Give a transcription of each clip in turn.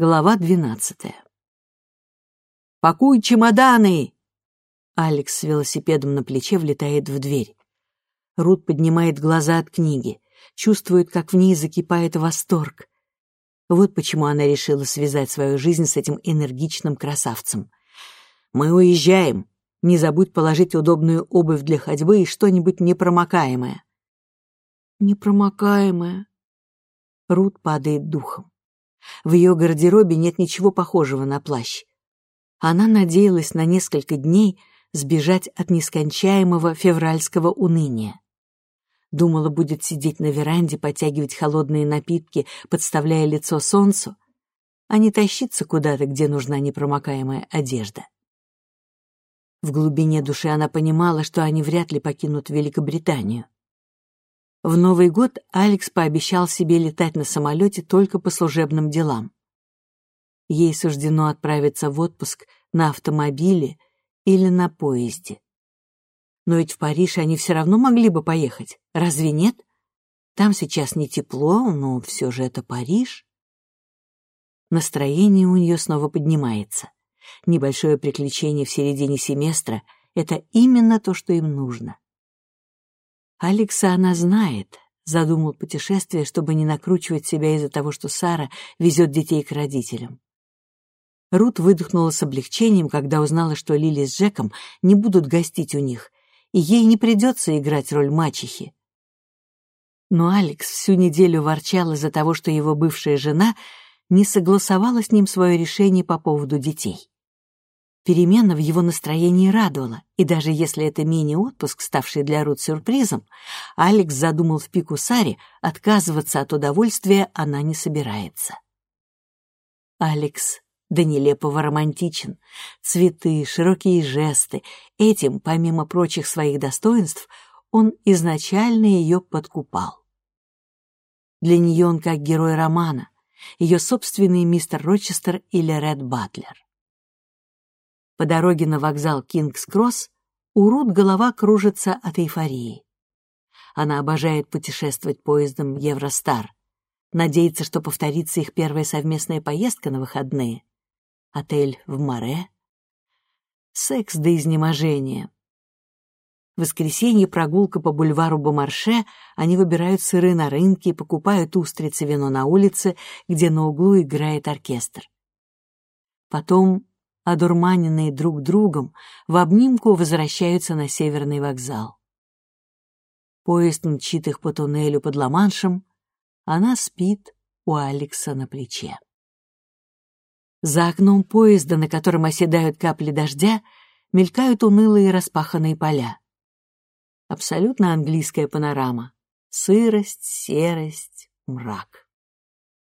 Глава двенадцатая. «Пакуй чемоданы!» Алекс с велосипедом на плече влетает в дверь. Рут поднимает глаза от книги, чувствует, как в ней закипает восторг. Вот почему она решила связать свою жизнь с этим энергичным красавцем. «Мы уезжаем. Не забудь положить удобную обувь для ходьбы и что-нибудь непромокаемое». «Непромокаемое». Рут падает духом. В ее гардеробе нет ничего похожего на плащ. Она надеялась на несколько дней сбежать от нескончаемого февральского уныния. Думала, будет сидеть на веранде, потягивать холодные напитки, подставляя лицо солнцу, а не тащиться куда-то, где нужна непромокаемая одежда. В глубине души она понимала, что они вряд ли покинут Великобританию. В Новый год Алекс пообещал себе летать на самолете только по служебным делам. Ей суждено отправиться в отпуск на автомобиле или на поезде. Но ведь в Париж они все равно могли бы поехать, разве нет? Там сейчас не тепло, но все же это Париж. Настроение у нее снова поднимается. Небольшое приключение в середине семестра — это именно то, что им нужно. Алекса она знает, задумал путешествие, чтобы не накручивать себя из-за того, что Сара везет детей к родителям. Рут выдохнула с облегчением, когда узнала, что Лили с Джеком не будут гостить у них, и ей не придется играть роль мачехи. Но Алекс всю неделю ворчал из-за того, что его бывшая жена не согласовала с ним свое решение по поводу детей. Перемена в его настроении радовала, и даже если это мини-отпуск, ставший для Рут сюрпризом, Алекс задумал в пику Саре, отказываться от удовольствия она не собирается. Алекс до нелепого романтичен. Цветы, широкие жесты. Этим, помимо прочих своих достоинств, он изначально ее подкупал. Для нее он как герой романа, ее собственный мистер Рочестер или Ред Батлер. По дороге на вокзал Кингс-Кросс у Рут голова кружится от эйфории. Она обожает путешествовать поездом Евростар. Надеется, что повторится их первая совместная поездка на выходные. Отель в Море. Секс до изнеможения. В воскресенье прогулка по бульвару Бомарше, они выбирают сыры на рынке, покупают устрицы вино на улице, где на углу играет оркестр. Потом одурманенные друг другом, в обнимку возвращаются на северный вокзал. Поезд мчит их по туннелю под Ла-Маншем, она спит у Алекса на плече. За окном поезда, на котором оседают капли дождя, мелькают унылые распаханные поля. Абсолютно английская панорама. Сырость, серость, мрак.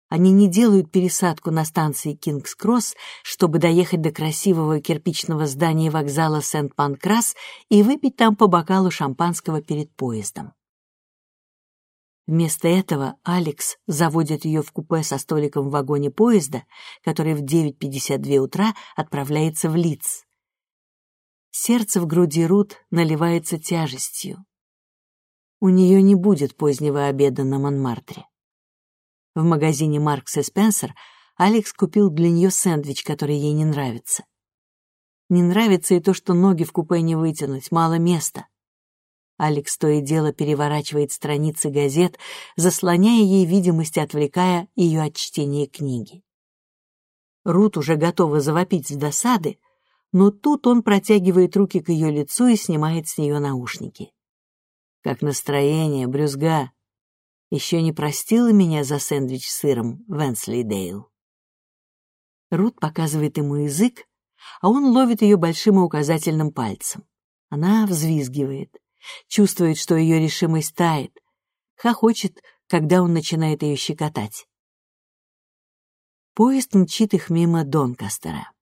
Они не делают пересадку на станции Кингс-Кросс, чтобы доехать до красивого кирпичного здания вокзала Сент-Панкрас и выпить там по бокалу шампанского перед поездом. Вместо этого Алекс заводит ее в купе со столиком в вагоне поезда, который в 9.52 утра отправляется в Лидс. Сердце в груди Рут наливается тяжестью. У нее не будет позднего обеда на Монмартре. В магазине Маркс и Спенсер Алекс купил для нее сэндвич, который ей не нравится. Не нравится и то, что ноги в купе не вытянуть, мало места. Алекс то и дело переворачивает страницы газет, заслоняя ей видимость отвлекая ее от чтения книги. Рут уже готова завопить с досады, но тут он протягивает руки к ее лицу и снимает с нее наушники. «Как настроение, брюзга?» Еще не простила меня за сэндвич с сыром Венслидейл. Рут показывает ему язык, а он ловит ее большим и указательным пальцем. Она взвизгивает, чувствует, что ее решимость тает, хохочет, когда он начинает ее щекотать. Поезд мчит их мимо Донкастера.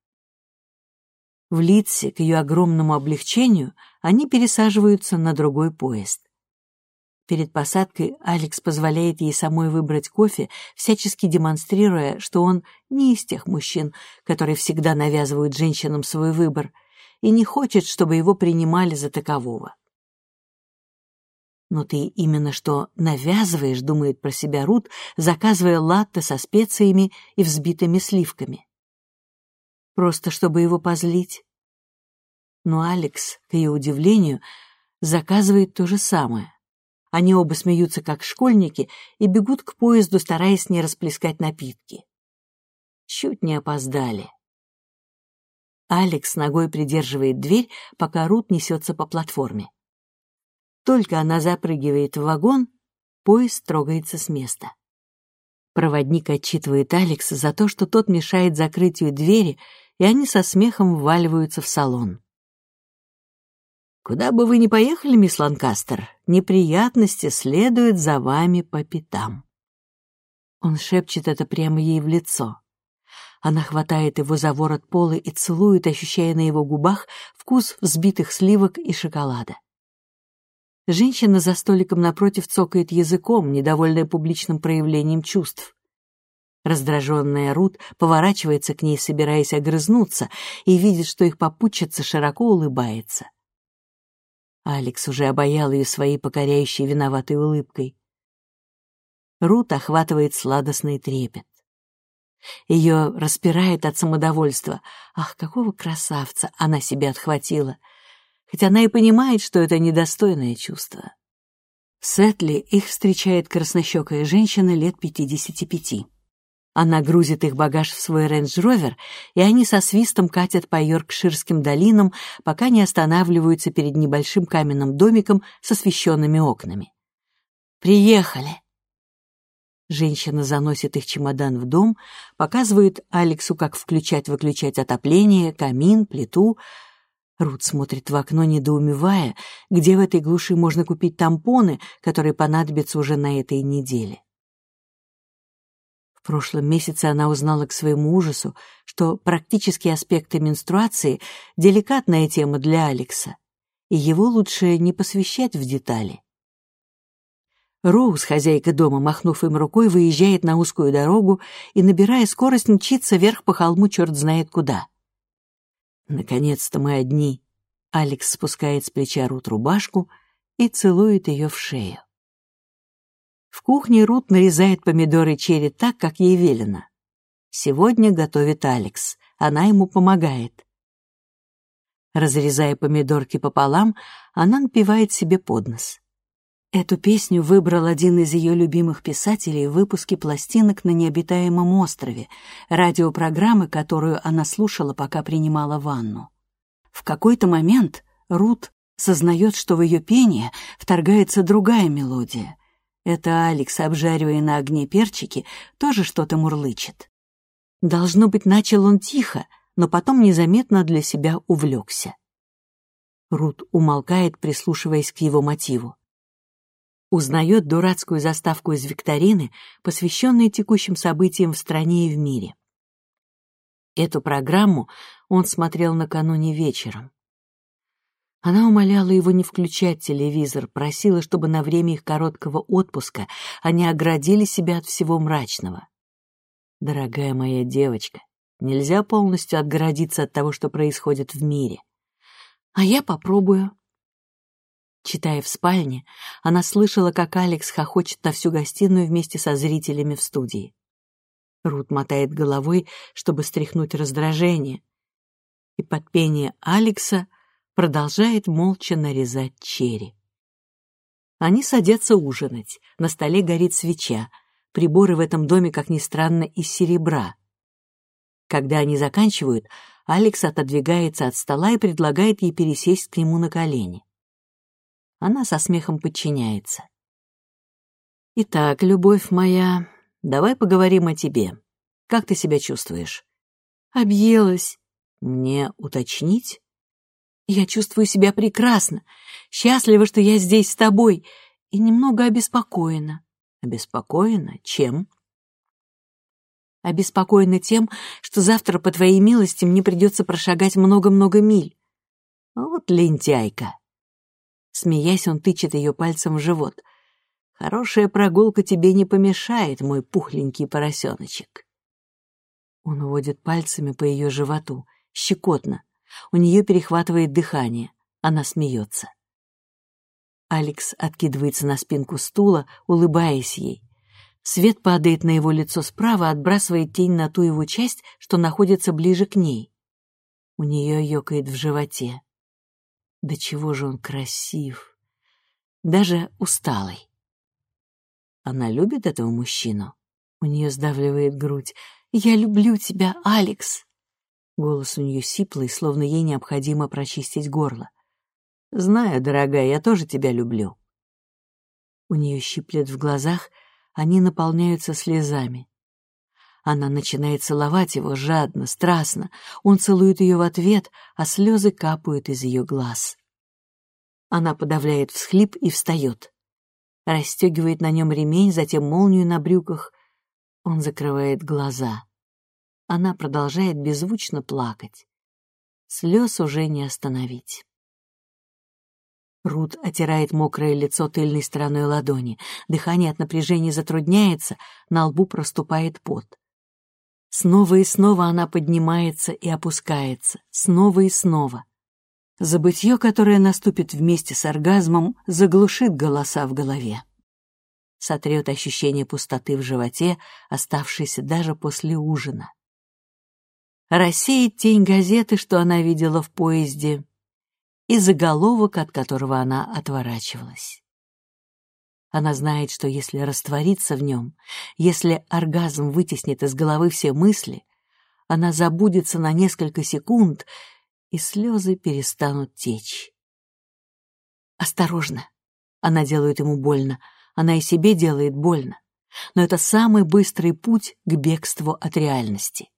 В Литсе, к ее огромному облегчению, они пересаживаются на другой поезд. Перед посадкой Алекс позволяет ей самой выбрать кофе, всячески демонстрируя, что он не из тех мужчин, которые всегда навязывают женщинам свой выбор, и не хочет, чтобы его принимали за такового. Но ты именно что навязываешь, думает про себя Рут, заказывая латте со специями и взбитыми сливками. Просто чтобы его позлить. Но Алекс, к ее удивлению, заказывает то же самое. Они оба смеются, как школьники, и бегут к поезду, стараясь не расплескать напитки. Чуть не опоздали. Алекс ногой придерживает дверь, пока Рут несется по платформе. Только она запрыгивает в вагон, поезд трогается с места. Проводник отчитывает Алекса за то, что тот мешает закрытию двери, и они со смехом вваливаются в салон. «Куда бы вы ни поехали, мисс Ланкастер, неприятности следуют за вами по пятам». Он шепчет это прямо ей в лицо. Она хватает его за ворот полы и целует, ощущая на его губах вкус взбитых сливок и шоколада. Женщина за столиком напротив цокает языком, недовольная публичным проявлением чувств. Раздраженная Рут поворачивается к ней, собираясь огрызнуться, и видит, что их попутчица широко улыбается. Алекс уже обаял ее своей покоряющей виноватой улыбкой. Рут охватывает сладостный трепет. Ее распирает от самодовольства. Ах, какого красавца она себе отхватила! Хотя она и понимает, что это недостойное чувство. В Сетле их встречает краснощекая женщина лет пятидесяти пяти. Она грузит их багаж в свой рейндж-ровер, и они со свистом катят по Йоркширским долинам, пока не останавливаются перед небольшим каменным домиком с освещенными окнами. «Приехали!» Женщина заносит их чемодан в дом, показывает Алексу, как включать-выключать отопление, камин, плиту. Рут смотрит в окно, недоумевая, где в этой глуши можно купить тампоны, которые понадобятся уже на этой неделе. В прошлом месяце она узнала к своему ужасу, что практические аспекты менструации — деликатная тема для Алекса, и его лучше не посвящать в детали. Роуз, хозяйка дома, махнув им рукой, выезжает на узкую дорогу и, набирая скорость, мчится вверх по холму черт знает куда. Наконец-то мы одни. Алекс спускает с плеча Рут рубашку и целует ее в шею. В кухне Рут нарезает помидоры черри так, как ей велено. Сегодня готовит Алекс, она ему помогает. Разрезая помидорки пополам, она напивает себе под нос. Эту песню выбрал один из ее любимых писателей в выпуске пластинок на необитаемом острове, радиопрограммы, которую она слушала, пока принимала ванну. В какой-то момент Рут сознает, что в ее пение вторгается другая мелодия. Это Алекс, обжаривая на огне перчики, тоже что-то мурлычет. Должно быть, начал он тихо, но потом незаметно для себя увлекся. Рут умолкает, прислушиваясь к его мотиву узнает дурацкую заставку из викторины, посвященной текущим событиям в стране и в мире. Эту программу он смотрел накануне вечером. Она умоляла его не включать телевизор, просила, чтобы на время их короткого отпуска они оградили себя от всего мрачного. «Дорогая моя девочка, нельзя полностью отгородиться от того, что происходит в мире. А я попробую», Читая в спальне, она слышала, как Алекс хохочет на всю гостиную вместе со зрителями в студии. Рут мотает головой, чтобы стряхнуть раздражение, и под пение Алекса продолжает молча нарезать черри. Они садятся ужинать, на столе горит свеча, приборы в этом доме, как ни странно, из серебра. Когда они заканчивают, Алекс отодвигается от стола и предлагает ей пересесть к нему на колени. Она со смехом подчиняется. «Итак, любовь моя, давай поговорим о тебе. Как ты себя чувствуешь?» «Объелась». «Мне уточнить?» «Я чувствую себя прекрасно, счастлива, что я здесь с тобой, и немного обеспокоена». «Обеспокоена? Чем?» «Обеспокоена тем, что завтра, по твоей милости, мне придется прошагать много-много миль». «Вот лентяйка!» Смеясь, он тычет ее пальцем в живот. «Хорошая прогулка тебе не помешает, мой пухленький поросеночек». Он водит пальцами по ее животу, щекотно. У нее перехватывает дыхание. Она смеется. Алекс откидывается на спинку стула, улыбаясь ей. Свет падает на его лицо справа, отбрасывает тень на ту его часть, что находится ближе к ней. У нее ёкает в животе. Да чего же он красив. Даже усталый. Она любит этого мужчину. У нее сдавливает грудь. «Я люблю тебя, Алекс!» Голос у нее сиплый, словно ей необходимо прочистить горло. «Знаю, дорогая, я тоже тебя люблю». У нее щиплет в глазах, они наполняются слезами. Она начинает целовать его жадно, страстно. Он целует ее в ответ, а слезы капают из ее глаз. Она подавляет всхлип и встает. Расстегивает на нем ремень, затем молнию на брюках. Он закрывает глаза. Она продолжает беззвучно плакать. Слез уже не остановить. Рут отирает мокрое лицо тыльной стороной ладони. Дыхание от напряжения затрудняется, на лбу проступает пот. Снова и снова она поднимается и опускается, снова и снова. Забытье, которое наступит вместе с оргазмом, заглушит голоса в голове. Сотрет ощущение пустоты в животе, оставшейся даже после ужина. Рассеет тень газеты, что она видела в поезде, и заголовок, от которого она отворачивалась. Она знает, что если раствориться в нем, если оргазм вытеснит из головы все мысли, она забудется на несколько секунд, и слезы перестанут течь. «Осторожно!» Она делает ему больно, она и себе делает больно, но это самый быстрый путь к бегству от реальности.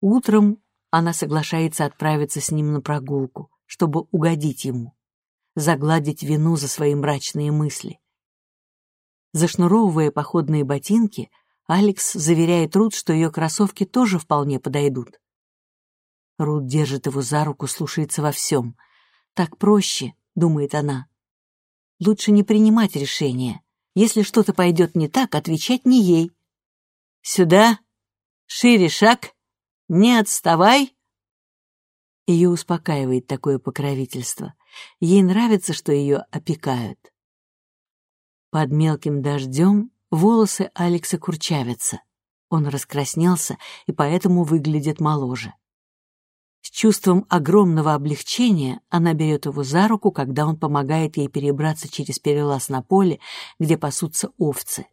Утром она соглашается отправиться с ним на прогулку, чтобы угодить ему, загладить вину за свои мрачные мысли. Зашнуровывая походные ботинки, Алекс заверяет Рут, что ее кроссовки тоже вполне подойдут. Рут держит его за руку, слушается во всем. «Так проще», — думает она. «Лучше не принимать решения. Если что-то пойдет не так, отвечать не ей». «Сюда! Шире шаг!» Не отставай!» Ее успокаивает такое покровительство. Ей нравится, что ее опекают. Под мелким дождем волосы Алекса курчавятся. Он раскраснелся и поэтому выглядит моложе. С чувством огромного облегчения она берет его за руку, когда он помогает ей перебраться через перелаз на поле, где пасутся овцы.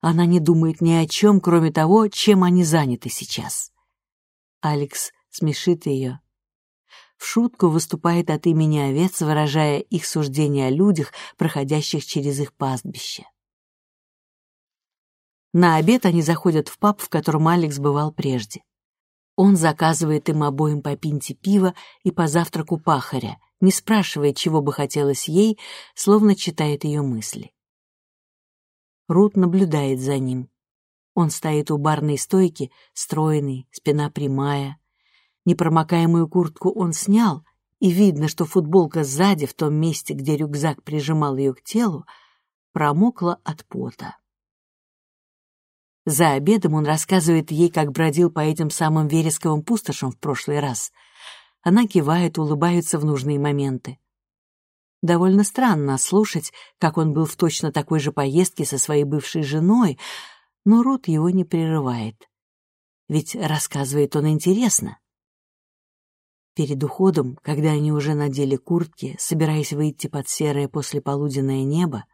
Она не думает ни о чем, кроме того, чем они заняты сейчас. Алекс смешит ее. В шутку выступает от имени овец, выражая их суждение о людях, проходящих через их пастбище. На обед они заходят в паб, в котором Алекс бывал прежде. Он заказывает им обоим по пинте пива и по завтраку пахаря, не спрашивая, чего бы хотелось ей, словно читает ее мысли. Рут наблюдает за ним. Он стоит у барной стойки, стройный, спина прямая. Непромокаемую куртку он снял, и видно, что футболка сзади, в том месте, где рюкзак прижимал ее к телу, промокла от пота. За обедом он рассказывает ей, как бродил по этим самым вересковым пустошам в прошлый раз. Она кивает, улыбается в нужные моменты. Довольно странно слушать, как он был в точно такой же поездке со своей бывшей женой, но Рут его не прерывает. Ведь рассказывает он интересно. Перед уходом, когда они уже надели куртки, собираясь выйти под серое послеполуденное небо,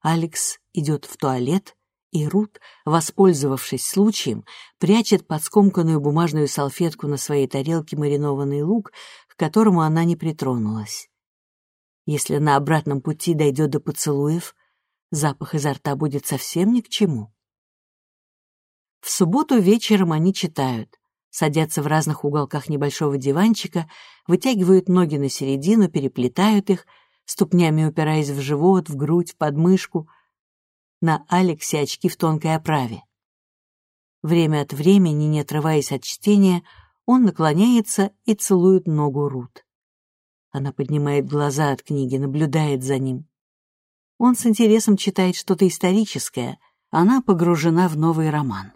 Алекс идет в туалет, и Рут, воспользовавшись случаем, прячет под скомканную бумажную салфетку на своей тарелке маринованный лук, к которому она не притронулась. Если на обратном пути дойдет до поцелуев, запах изо рта будет совсем ни к чему. В субботу вечером они читают, садятся в разных уголках небольшого диванчика, вытягивают ноги на середину, переплетают их, ступнями упираясь в живот, в грудь, в подмышку. На Алексе очки в тонкой оправе. Время от времени, не отрываясь от чтения, он наклоняется и целует ногу Рут. Она поднимает глаза от книги, наблюдает за ним. Он с интересом читает что-то историческое, она погружена в новый роман.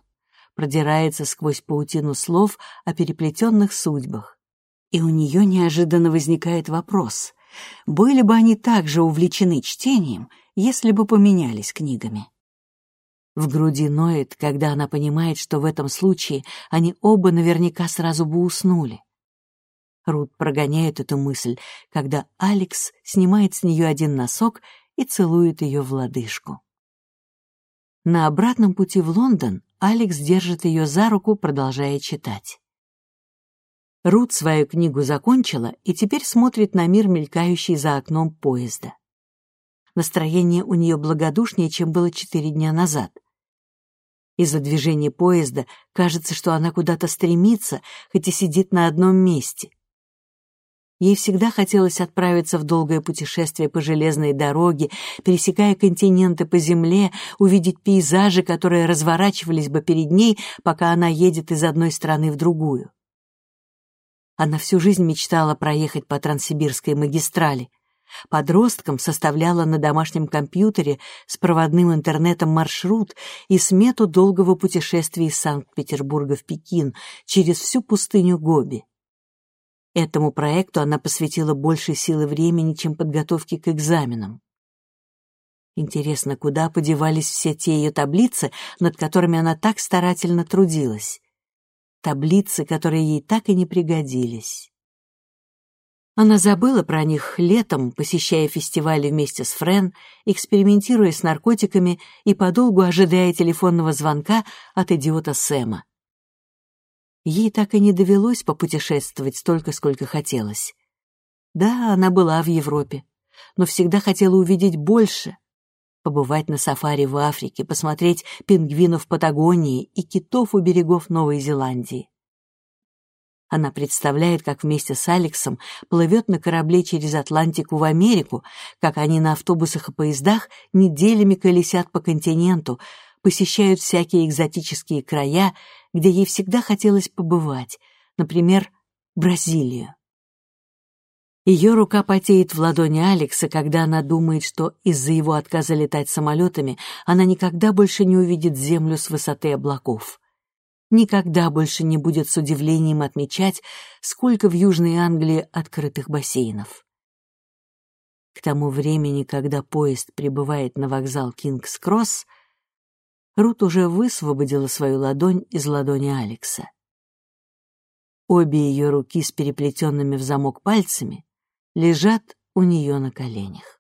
Продирается сквозь паутину слов о переплетенных судьбах. И у нее неожиданно возникает вопрос, Были бы они также увлечены чтением, если бы поменялись книгами. В груди ноет, когда она понимает, что в этом случае они оба наверняка сразу бы уснули. Рут прогоняет эту мысль, когда Алекс снимает с нее один носок и целует ее в лодыжку. На обратном пути в Лондон Алекс держит ее за руку, продолжая читать. Рут свою книгу закончила и теперь смотрит на мир, мелькающий за окном поезда. Настроение у нее благодушнее, чем было четыре дня назад. Из-за движения поезда кажется, что она куда-то стремится, хоть и сидит на одном месте. Ей всегда хотелось отправиться в долгое путешествие по железной дороге, пересекая континенты по земле, увидеть пейзажи, которые разворачивались бы перед ней, пока она едет из одной страны в другую. Она всю жизнь мечтала проехать по Транссибирской магистрали. Подростком составляла на домашнем компьютере с проводным интернетом маршрут и смету долгого путешествия из Санкт-Петербурга в Пекин через всю пустыню Гоби. Этому проекту она посвятила больше силы времени, чем подготовке к экзаменам. Интересно, куда подевались все те ее таблицы, над которыми она так старательно трудилась? Таблицы, которые ей так и не пригодились. Она забыла про них летом, посещая фестивали вместе с Френ, экспериментируя с наркотиками и подолгу ожидая телефонного звонка от идиота Сэма. Ей так и не довелось попутешествовать столько, сколько хотелось. Да, она была в Европе, но всегда хотела увидеть больше. Побывать на сафари в Африке, посмотреть пингвинов Патагонии и китов у берегов Новой Зеландии. Она представляет, как вместе с Алексом плывет на корабле через Атлантику в Америку, как они на автобусах и поездах неделями колесят по континенту, посещают всякие экзотические края, где ей всегда хотелось побывать, например, Бразилию. Ее рука потеет в ладони Алекса, когда она думает, что из-за его отказа летать самолетами она никогда больше не увидит Землю с высоты облаков. Никогда больше не будет с удивлением отмечать, сколько в Южной Англии открытых бассейнов. К тому времени, когда поезд прибывает на вокзал Кингс-Кросс, Рут уже высвободила свою ладонь из ладони Алекса. Обе ее руки с переплетенными в замок пальцами лежат у нее на коленях.